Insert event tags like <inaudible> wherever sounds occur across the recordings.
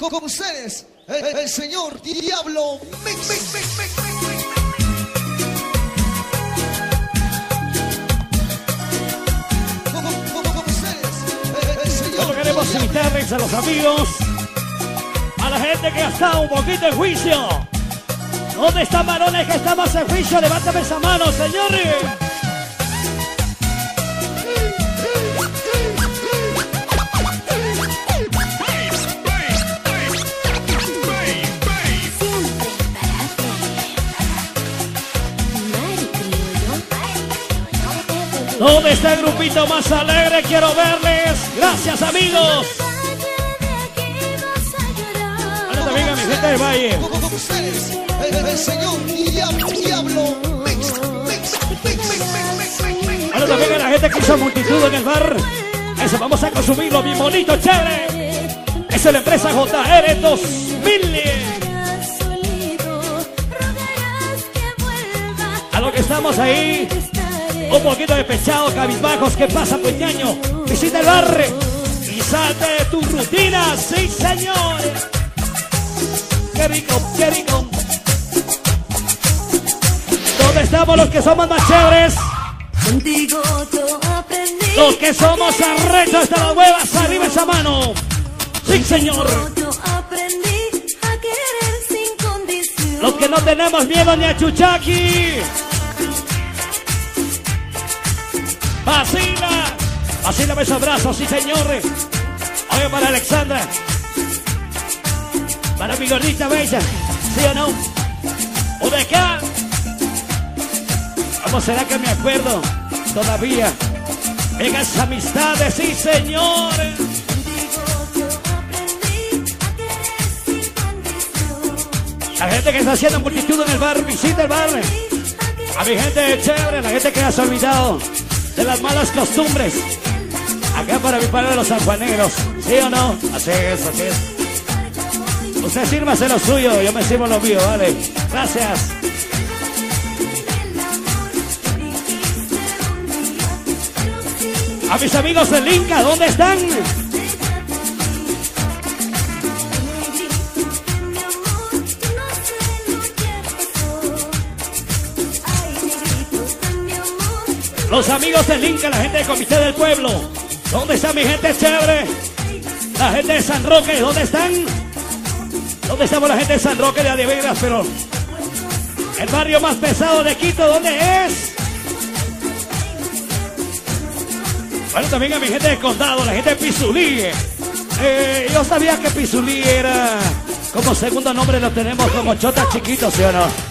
con, con ustedes, el, el señor Diablo Mix. Mix, mix, queremos invitarles a los amigos, a la gente que ha estado un poquito en juicio. ¿Dónde están varones que estamos en juicio? Levántame esa mano, señores. ¿Dónde está el grupito más alegre? Quiero verles. Gracias, amigos. Ahora también a mi gente del Valle. El, señor Diablo. Ahora también a la gente que hizo multitud en el bar. Eso vamos a consumirlo bien bonito, chévere. Esa es la empresa JR 2000. A lo que estamos ahí, un poquito de pechado, cabizbajos. ¿Qué pasa, puñaño? Visita el bar y salte de tu rutina. Sí, señor. Qué rico, qué rico. ¿Dónde estamos los que somos más chéveres? Contigo yo aprendí. Los que somos arrechos hasta las huevas, arriba esa mano. Sí, señor. Yo aprendí a querer sin condición. Los que no tenemos miedo ni a Chuchaki. Vacila. Vacila esos brazos, sí, señor. Oye, para Alexandra. Para mi gordita bella. ¿Sí o no? ¿O de acá? ¿Cómo será que me acuerdo? Todavía. Vengas amistades, sí, señores. La gente que está haciendo multitud en el bar, visita el bar. A mi gente chévere, la gente que has olvidado de las malas costumbres. Acá para mi padre de los sanjuaneros. ¿Sí o no? Así es, así es. Usted sírvase lo suyo, yo me sirvo lo mío, vale. Gracias. A mis amigos del Inca, ¿dónde están? Los amigos del Inca, la gente del Comité del Pueblo. ¿Dónde está mi gente chévere? La gente de San Roque, ¿dónde están? ¿Dónde estamos la gente de San Roque de Adiveras? Pero el barrio más pesado de Quito, ¿dónde es? Bueno, también a mi gente de Condado, la gente de Pizulí. Eh, yo sabía que Pizulí era como segundo nombre lo tenemos como Chota Chiquito, ¿sí o no?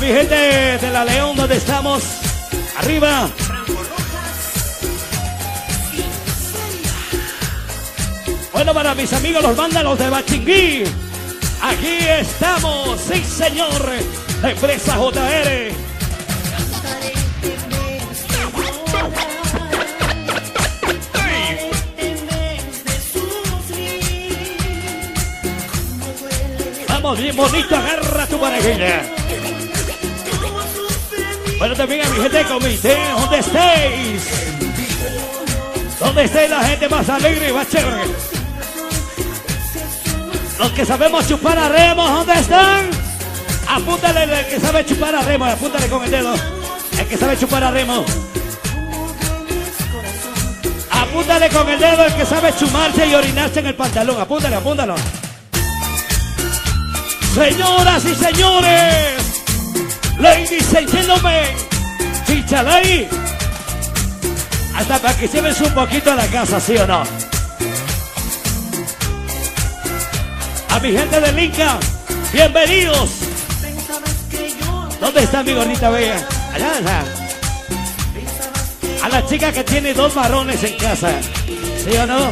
Mi gente de la León, donde estamos, arriba. Bueno, para mis amigos los vándalos de Bachingui, aquí estamos, sí señor, la empresa JR. Vamos bien bonito, agarra tu parejilla. Bueno, también a mi gente de comité, ¿dónde estáis? ¿Dónde está la gente más alegre y más chévere? Los que sabemos chupar a remos, ¿dónde están? Apúntale el que sabe chupar a remo, apúntale con el dedo. El que sabe chupar a remo. Apúntale con el dedo el que sabe chumarse y orinarse en el pantalón. Apúntale, apúntalo. Señoras y señores, ladies and gentlemen, chichalay. Hasta para que lleves un poquito a la casa, ¿sí o no? A mi gente del Inca, bienvenidos. ¿Dónde está mi gordita bella? Allá, allá. A la chica que tiene dos marrones en casa, ¿sí o no?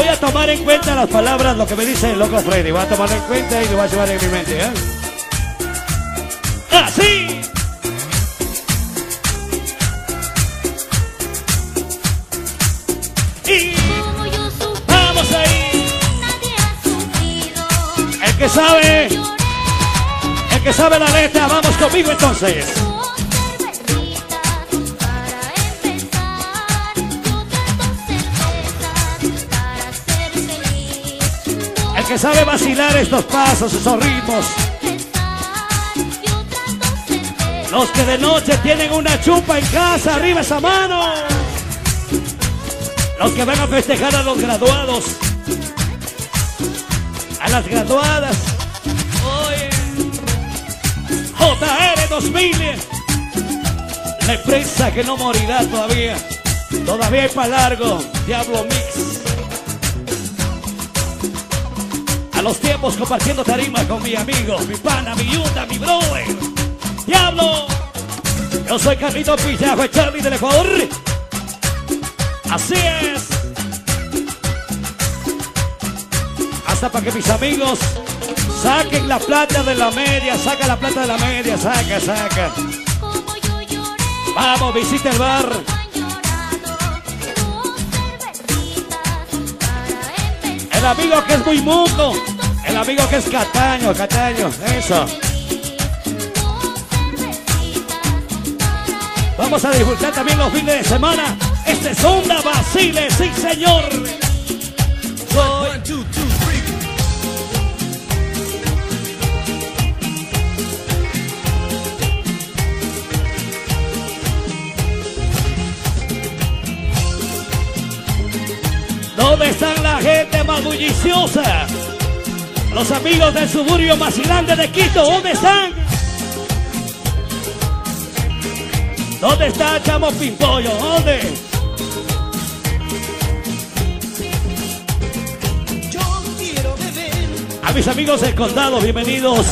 Voy a tomar en cuenta las palabras, lo que me dice el loco Freddy. Voy a tomar en cuenta y lo voy a llevar en mi mente, ¿eh? ¡Así! Y vamos ahí. El que sabe, el que sabe la letra, vamos conmigo entonces. Sabe vacilar estos pasos, esos ritmos. Los que de noche tienen una chupa en casa, arriba esa mano. Los que van a festejar a los graduados. A las graduadas. JR 2000. La empresa que no morirá todavía. Todavía hay para largo. Diablo Mix. A los tiempos compartiendo tarima con mi amigo, mi pana, mi yunda, mi brother. ¡Diablo! Yo soy Carlito Pillajo, Charlie del Ecuador. Así es. Hasta para que mis amigos saquen la plata de la media, saca la plata de la media, saca, saca. Vamos, visita el bar. El amigo que es muy muco. El amigo que es Cataño, Cataño, eso. Vamos a disfrutar también los fines de semana. Este es Onda Basile, sí señor. Soy ¿Dónde están la gente más bulliciosa? Los amigos del suburbio más grande de Quito, ¿dónde están? ¿Dónde está Chamo Pimpollo? ¿Dónde? Yo quiero beber A mis amigos del condado, bienvenidos.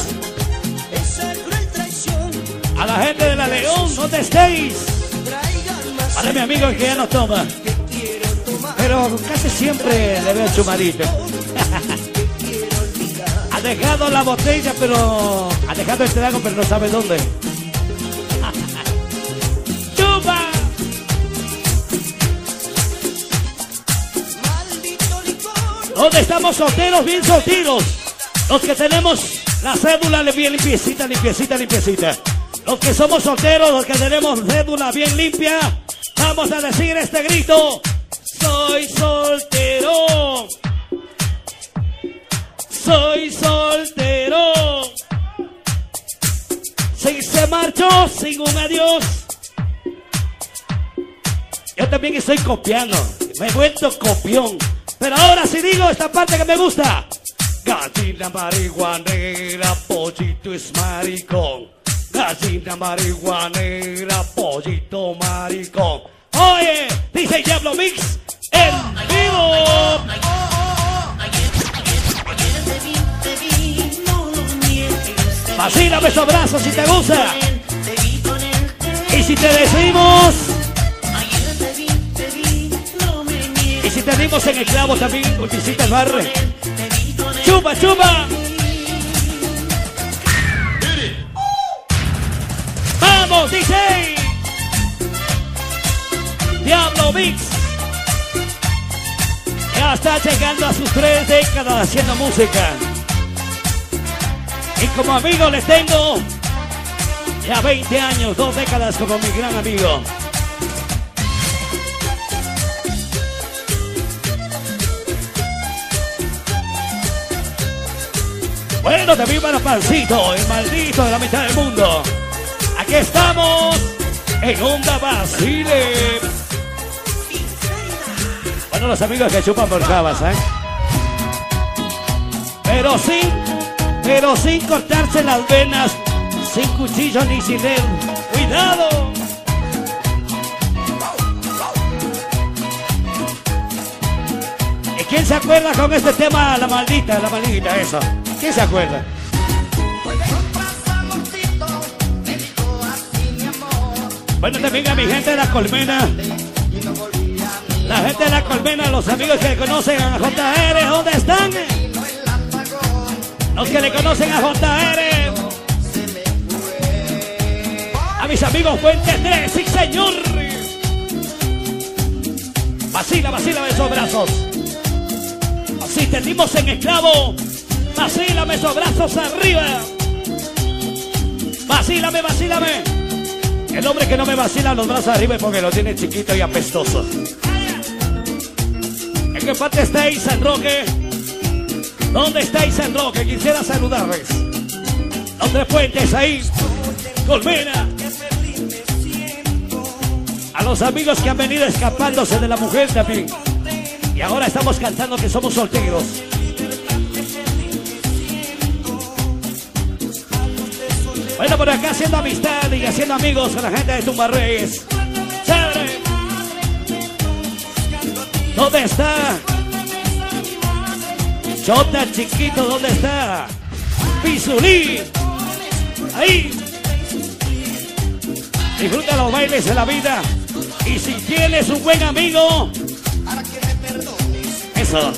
esa cruel traición. A la gente de la León, ¿dónde estáis? Para mi amigo que ya no toma. Pero casi siempre le veo chumadito. Dejado la botella, pero. Ha dejado el trago, pero no sabe dónde. <laughs> ¡Chupa! ¿Dónde estamos solteros, bien solteros? Los que tenemos la cédula bien limpiecita, limpiecita, limpiecita. Los que somos solteros, los que tenemos cédula bien limpia, vamos a decir este grito. Soy soltero. Marchó sin un adiós. Yo también estoy copiando. Me he vuelto copión. Pero ahora sí digo esta parte que me gusta. Gallina marihuanera, pollito es maricón. Gallina marihuanera, pollito maricón. Oye, dice Diablo Mix en vivo. Vacílame esos brazos si te gusta. Si te decimos. Y si te dimos en el clavo también, visita el bar. Chupa, chupa. Vamos, DJ. Diablo Mix. Ya está llegando a sus tres décadas haciendo música. Y como amigo les tengo ya 20 años, dos décadas como mi gran amigo. Bueno, también para Pancito, el maldito de la mitad del mundo. Aquí estamos en Onda Basile. Bueno, los amigos que chupan por cabas, ¿eh? Pero sin, pero sin cortarse las venas, sin cuchillo ni sin él. ¡Cuidado! ¿Y quién se acuerda con este tema? La maldita, la maldita, eso. ¿Quién se acuerda? Bueno, también a mi gente de la colmena. La gente de la colmena, los amigos que conocen a JR, ¿dónde están? Los que le conocen a JR. mis amigos Fuente 3, sí señor. Vacila, vacila esos brazos. Si tendimos en esclavo, vacílame esos brazos arriba. Vacílame, vacílame. El hombre que no me vacila los brazos arriba es porque lo tiene chiquito y apestoso. ¿En qué parte estáis, San Roque? ¿Dónde estáis, San Roque? Quisiera saludarles. Los tres puentes ahí. Colmena. Los amigos que han venido escapándose de la mujer también. Y ahora estamos cantando que somos solteros. Bueno, por acá haciendo amistad y haciendo amigos con la gente de Tumbarreyes. ¡Chévere! ¿Dónde está? Chota chiquito, ¿dónde está? Pizulí. Ahí. Disfruta los bailes de la vida. Y si tienes un buen amigo. Eso.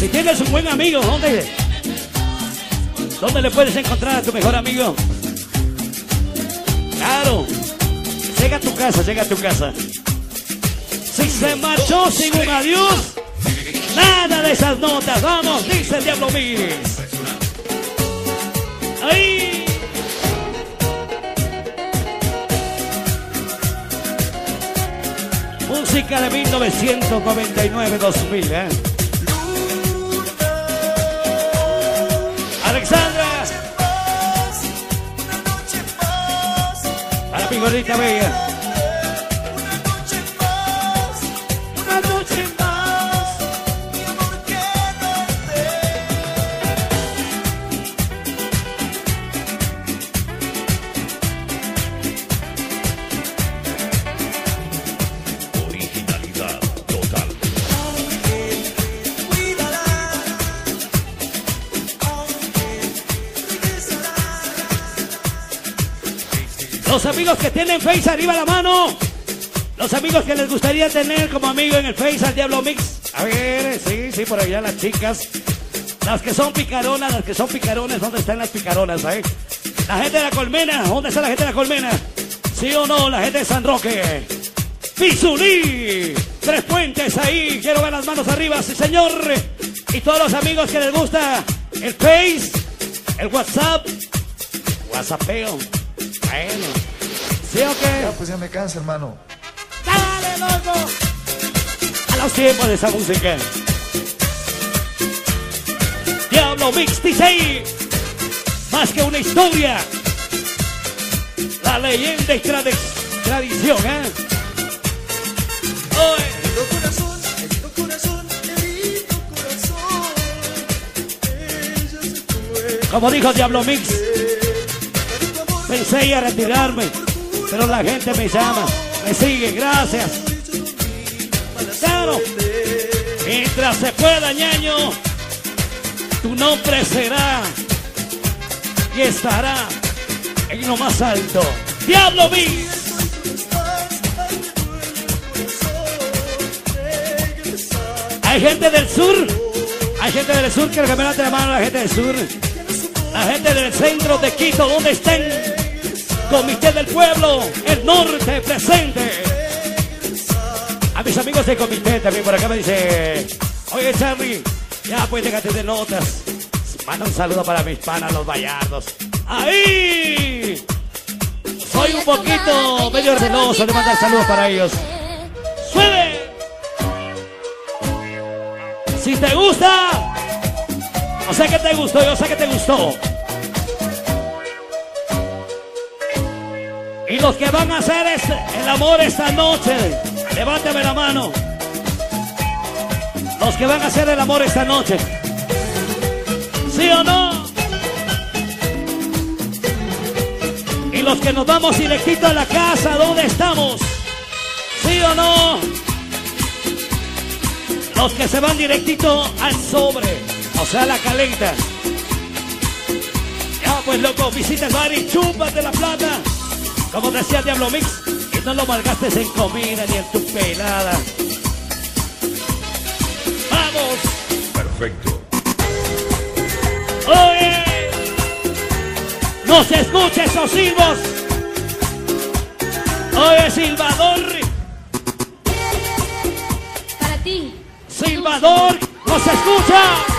Si tienes un buen amigo, ¿dónde? ¿Dónde le puedes encontrar a tu mejor amigo? Claro. Llega a tu casa, llega a tu casa. Si se marchó sin un adiós, nada de esas notas. Vamos, dice el Diablo Mix. Ahí. Música de 1999-2000, ¿eh? Alexandra. A la bella. Que tienen Face arriba la mano. Los amigos que les gustaría tener como amigo en el Face al Diablo Mix. A ver, sí, sí, por allá las chicas. Las que son picaronas, las que son picarones, ¿dónde están las picaronas, eh? La gente de la colmena, ¿dónde está la gente de la colmena? ¿Sí o no? La gente de San Roque. Pizulí. Tres puentes ahí. Quiero ver las manos arriba, sí señor. Y todos los amigos que les gusta el Face, el WhatsApp. WhatsAppeo. Bueno. ¿Sí o qué? Ya, pues ya me cansa, hermano. ¡Dale, loco! A los tiempos de esa música. Diablo Mix DJ. Más que una historia. La leyenda y tradi- tradición, ¿eh? Como dijo Diablo Mix, pensé ir a retirarme, pero la gente me llama, me sigue, gracias. Claro, mientras se pueda, ñaño, tu nombre será y estará en lo más alto. Diablo Mix. Hay gente del sur, hay gente del sur que me levante la mano a la gente del sur. La gente del centro de Quito, ¿dónde estén? Comité del Pueblo, el norte presente. A mis amigos del comité también por acá me dice, oye Charlie, ya pues déjate de notas. Manda un saludo para mis panas, los vallardos. ¡Ahí! Soy un poquito medio celoso de mandar saludos para ellos. ¡Suele! Si te gusta, o sea que te gustó, yo sé que te gustó. Los que van a hacer el amor esta noche, levántame la mano. Los que van a hacer el amor esta noche. ¿Sí o no? Y los que nos vamos directito a la casa, ¿dónde estamos? ¿Sí o no? Los que se van directito al sobre, o sea, la calenta. Ya, pues loco, visita el bar y chúpate la plata. Como decía Diablo Mix, y no lo malgastes en comida ni en tu pelada. ¡Vamos! Perfecto. ¡Oye! ¡No se escucha esos silbos! ¡Oye, silbador! Para ti. ¡Silbador! ¡No se escucha!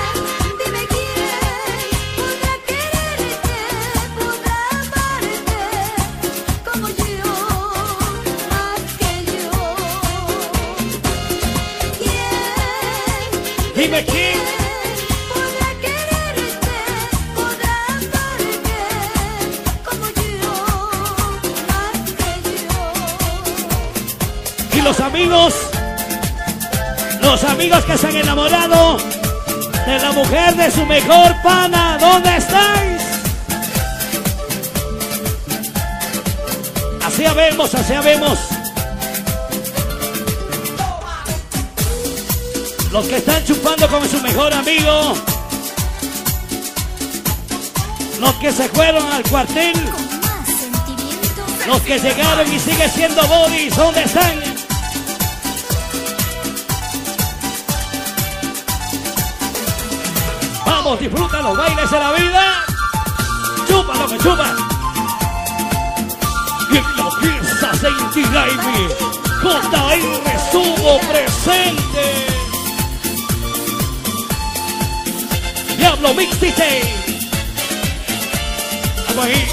Y los amigos, los amigos que se han enamorado de la mujer de su mejor pana, ¿dónde estáis? Así habemos, así habemos. Los que están chupando con su mejor amigo. Los que se fueron al cuartel. Los que llegaron y siguen siendo bodies, ¿dónde están? Vamos, disfruta los bailes de la vida. Chupa lo que chupa. Y fiesta de Inti Baby, JR estuvo presente. Diablo Mix DJ. Vamos ahí.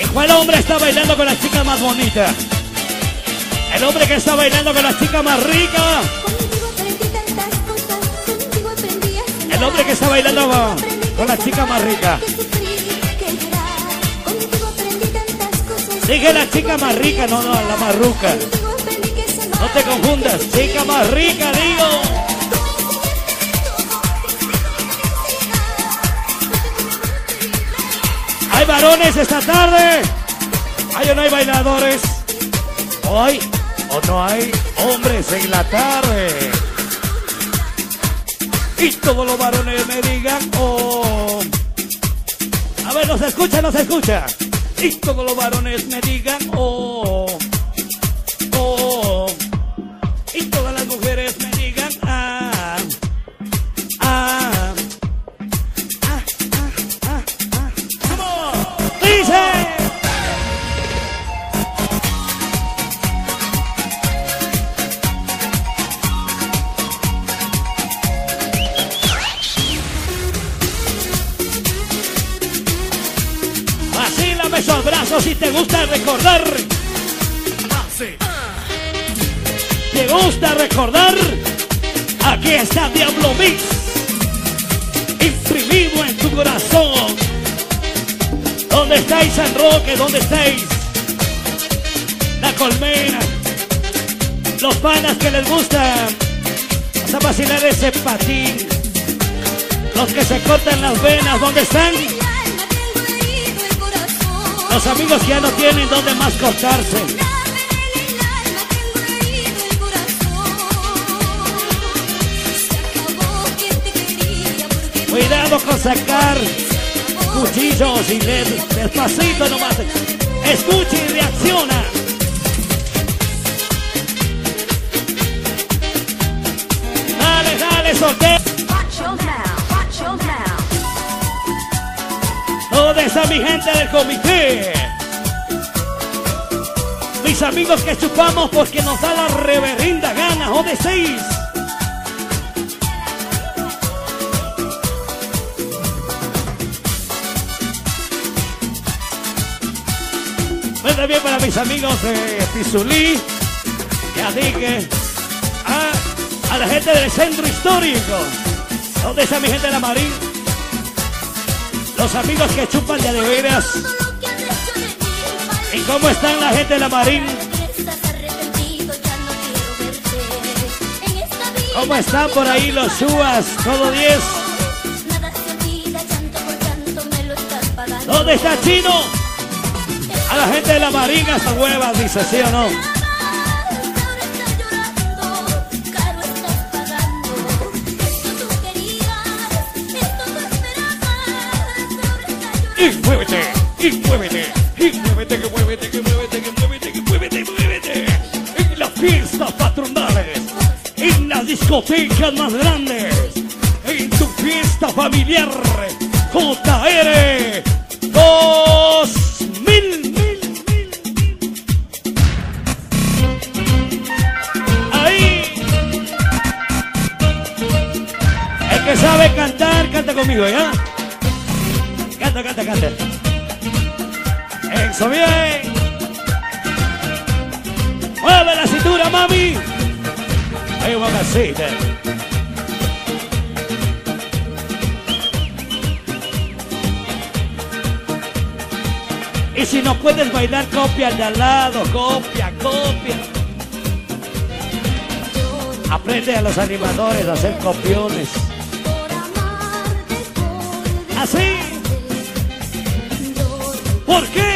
¿Y cuál hombre está bailando con la chica más bonita? El hombre que está bailando con la chica más rica. El hombre que está bailando con, la chica más rica. Dije la chica más rica, no, no, la más ruca. No te confundas, chica más rica, digo. Hay varones esta tarde. Hay o no hay bailadores. Hoy o no hay hombres en la tarde. Y todos los varones me digan, oh. A ver, no se escucha, no se escucha. Y todos los varones me digan. Oh. Te quería porque no Cuidado con sacar cuchillos y dedos. Despacito nomás. Escucha y reacciona. Dale, dale, soltero. ¿Dónde está mi gente del comité? Mis amigos que chupamos porque nos da la reverenda gana. ¿Dónde estáis? Pues también para mis amigos de Tizulí, Yadique, a, a la gente del centro histórico. ¿Dónde está mi gente de la Marín? Los amigos que chupan ya de veras. ¿Y cómo están la gente de la Marín? ¿Cómo están por ahí los chubas? ¿Todo 10? Nada se olvida, llanto por llanto me lo estás pagando. ¿Dónde está Chino? A la gente de la Marín hasta huevas, dice, ¿sí o no? Y muévete, y muévete, y muévete, que muévete, que muévete, que muévete, que muévete, muévete. En las fiestas patronales, en las discotecas más grandes, en tu fiesta familiar, JR 2000. mil, mil, mil. Ahí. El que sabe cantar, canta conmigo, ¿ya? Canta, canta, canta. Eso bien. Mueve la cintura, mami. Hay un casita. Y si no puedes bailar, copia al de al lado, copia, copia. Aprende a los animadores a hacer copiones. Así. ¿Por qué?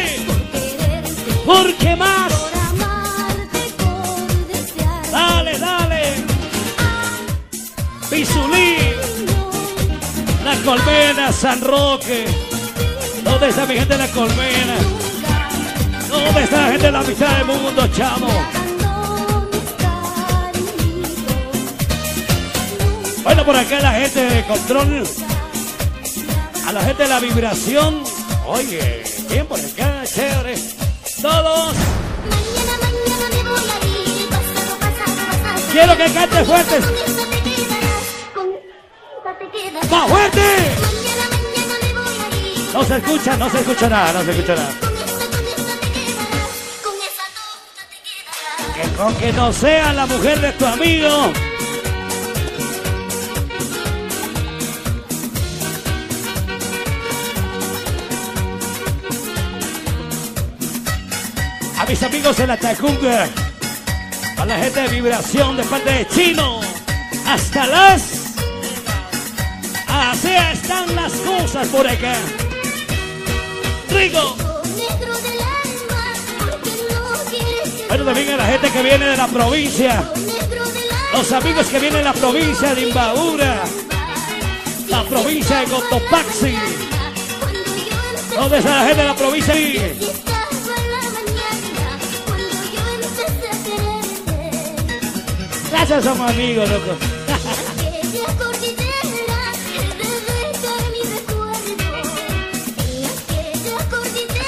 Quererte, ¿Por qué más? por amarte, por desearte. Dale, dale. Pisulí, La Colmena, San Roque. ¿Dónde está mi gente de la Colmena? ¿Dónde está la gente de la mitad del mundo, chamo? Bueno, por acá la gente de control. A la gente de la vibración. Oye, bien por acá, chévere. Todos. Quiero que cante fuerte. ¡Más fuerte! No se escucha, no se escucha nada, no se escucha nada. Que con que no sea la mujer de tu amigo. Mis amigos de la Tacunga, a la gente de vibración de parte de Chino, hasta las. Así están las cosas por acá. Que Bueno, también a la gente que viene de la provincia. Los amigos que vienen de la provincia de Imbabura, la provincia de Cotopaxi. ¿Dónde está la gente de la provincia? Gracias, somos amigos, loco. <laughs>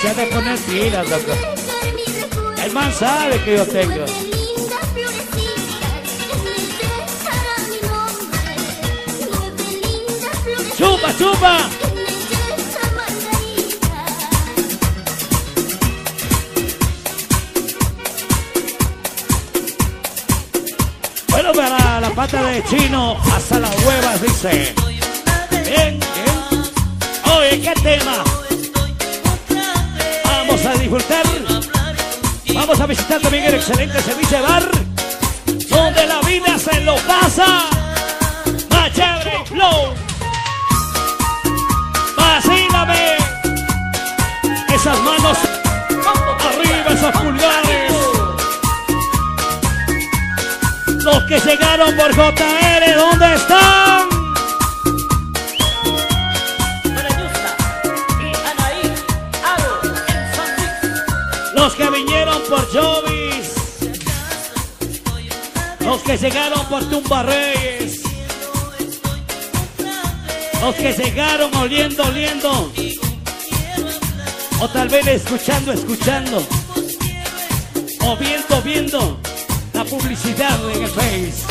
Se ha de poner pilas, loco. El man sabe que yo tengo. Nubes de chino, hasta las huevas, dice. Bien, bien. Oye, ¿qué tema? Vamos a disfrutar. Vamos a visitar también el excelente servicio de bar, donde la vida se lo pasa. Más chévere, flow. Vacílame. Esas manos arriba, esos pulgares. Los que llegaron por JR, ¿dónde están? Los que vinieron por Jovis. Los que llegaron por Tumba Reyes. Los que llegaron oliendo, oliendo. O tal vez escuchando, escuchando. O viendo, viendo publicidad en el Face.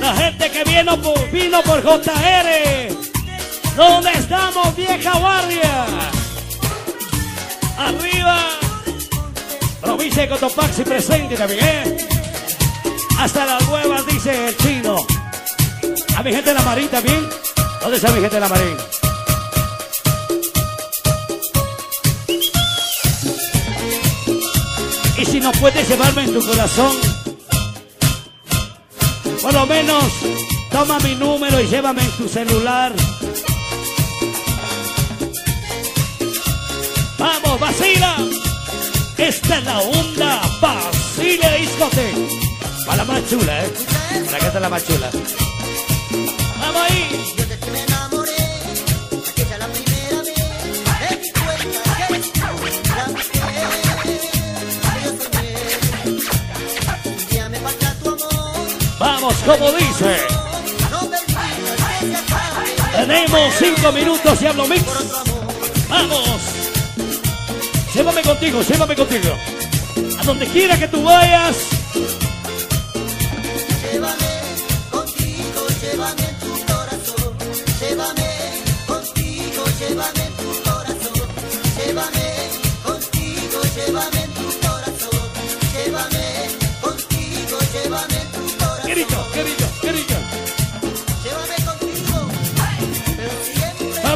La gente que vino por, vino por JR. ¿Dónde estamos, vieja guardia? Arriba. Provincia de Cotopaxi presente también, ¿eh? Hasta las huevas, dice el chino. A mi gente de la Marín también. ¿Dónde está mi gente de la Marín? No puedes llevarme en tu corazón, por lo menos toma mi número y llévame en tu celular. Vamos, vacila. Esta es la onda Vacila Discote. Para la más chula, ¿eh? Para que está la más chula. Vamos ahí. Como dice. Tenemos cinco minutos y hablo mix. Vamos. Llévame contigo, llévame contigo. A donde quiera que tú vayas.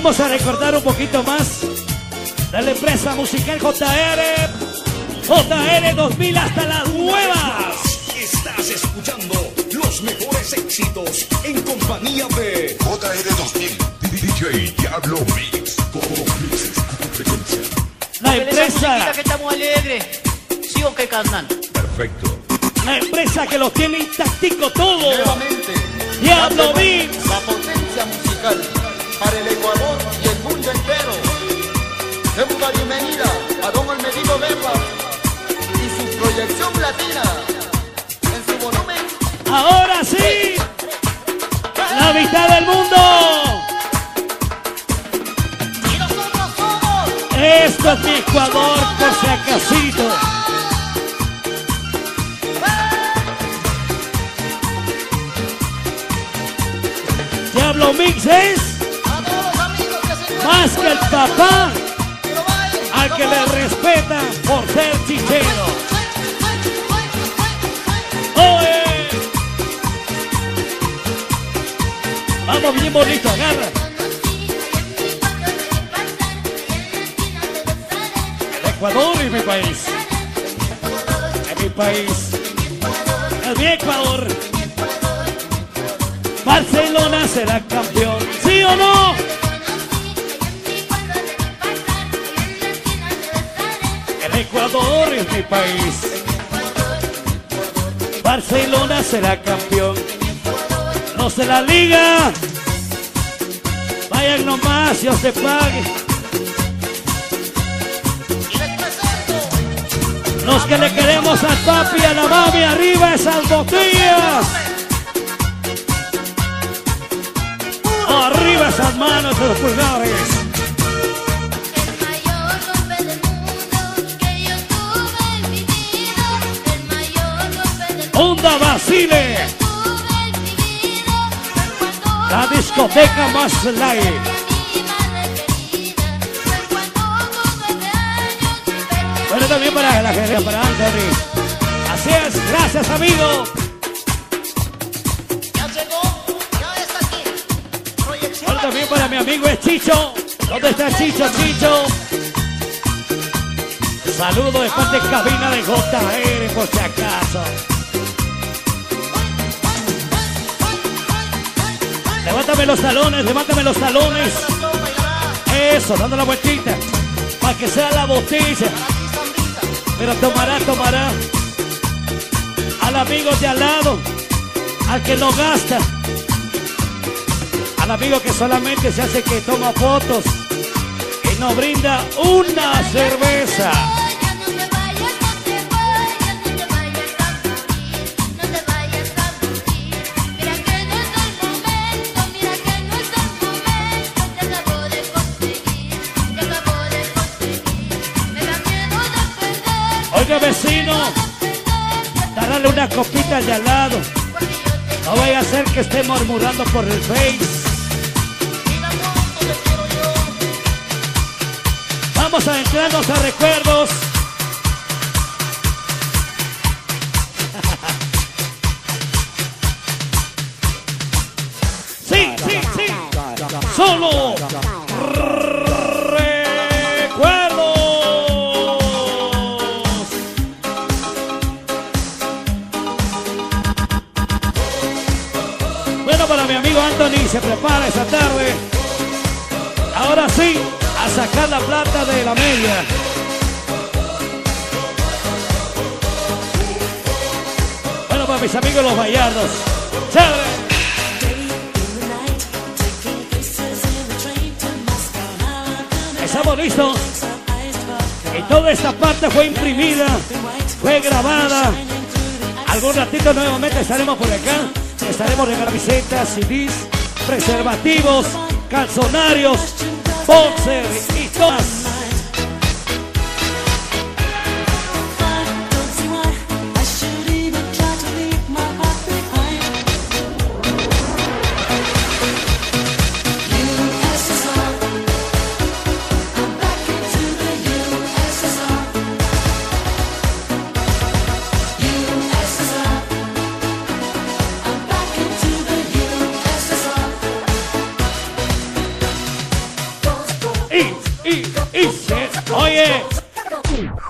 Vamos a recordar un poquito más de la empresa musical JR. JR 2000 hasta las nuevas. Estás escuchando los mejores éxitos en compañía de JR2000, DJ Diablo Mix. La empresa, que estamos alegres. ¿Sí o qué, carnal? Perfecto. la empresa que lo tiene intactico todo. Nuevamente, Diablo Mix. La potencia musical para el Ecuador y el mundo entero. Demos la bienvenida a Don Olmedino Beba y su proyección latina en su volumen. Ahora sí, la mitad del mundo. Esto es Ecuador, por si acasito. Diablo más que el papá al que le respeta por ser chichero. ¡Oye! Vamos bien bonito, agarra. El Ecuador es mi país. Es mi país. Es mi Ecuador. Barcelona será campeón. ¿Sí o no? Ecuador es mi país. Barcelona será campeón. Los de la liga. Vayan nomás, Dios te pague. Los que le queremos al papi a la mami, arriba esas botellas. Arriba esas manos los pulgares. Cuando con nueve años perdí a Bueno, también para la gente, para Anthony. Así es, gracias amigo. Ya llegó, ya está aquí. Proyección Bueno, también para mi amigo es Chicho. ¿Dónde está Chicho, Chicho? Saludo de parte de cabina de JR, por si acaso. Levántame los talones, levántame los talones. Eso, dando la vueltita. Para que sea la botella. Pero tomará, tomará. Al amigo de al lado. Al que no gasta. Al amigo que solamente se hace que toma fotos. Y nos brinda una cerveza. Vecino, darle una copita de al lado. No vaya a ser que esté murmurando por el Face. Vamos a entrarnos a recuerdos. <laughs> Sí, sí, sí. Solo sacar la plata de la media. Bueno, para mis amigos los Gallardos. ¡Chévere! Estamos listos. Y toda esta parte fue imprimida, fue grabada. Algún ratito nuevamente estaremos por acá. Estaremos de camisetas, CDs, preservativos, calzonarios, boxer y todas.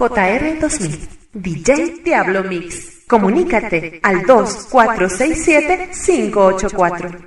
JR2000. DJ Diablo Mix. Comunícate al 2467-584.